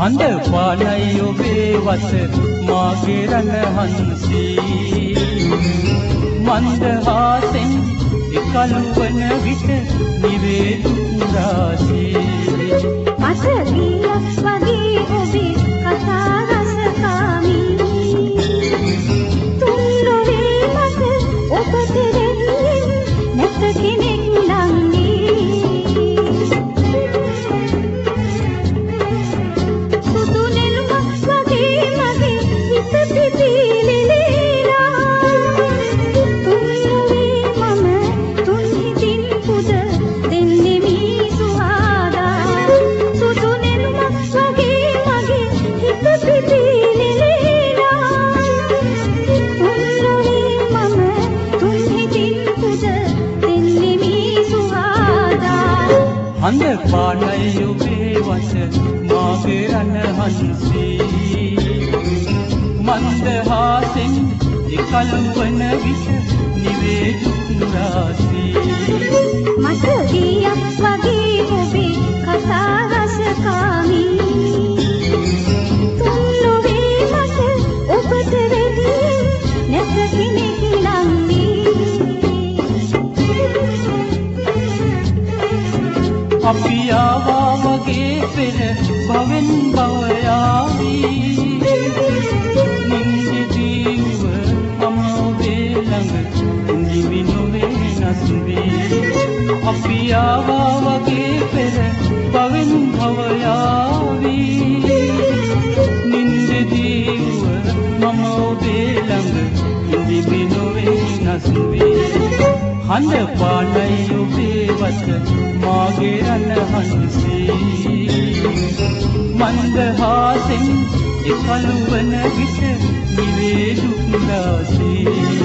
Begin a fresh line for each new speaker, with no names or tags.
හඳ පානයි ඔබේ වස මාගේ රණ හන්සී මන්දහාසෙන් එකලු වන විට නිවේදු රාසී හඳ පානයි ඔබේ වස මාගේ රණ හන්සී මන්දහාසෙන් එකලු වන විට නිවේදු රාසී අපි ආවා වගේ පෙර භවෙන් භව යාවී නින්දිදීව මම ඔබේ ළඟ නිවි නොවේ නස්වී අපි ආවා වගේ පෙර භවෙන් භව යාවී නින්දිදීව මම ඔබේ ළඟ නිවි නොවේ නස්වී හඳ පානයි ඔබේ වස මාගේ රණ හන්සී මන්දහාසෙන් එකලු වන විට නිවේ දුක් දාසී
මට ගියක්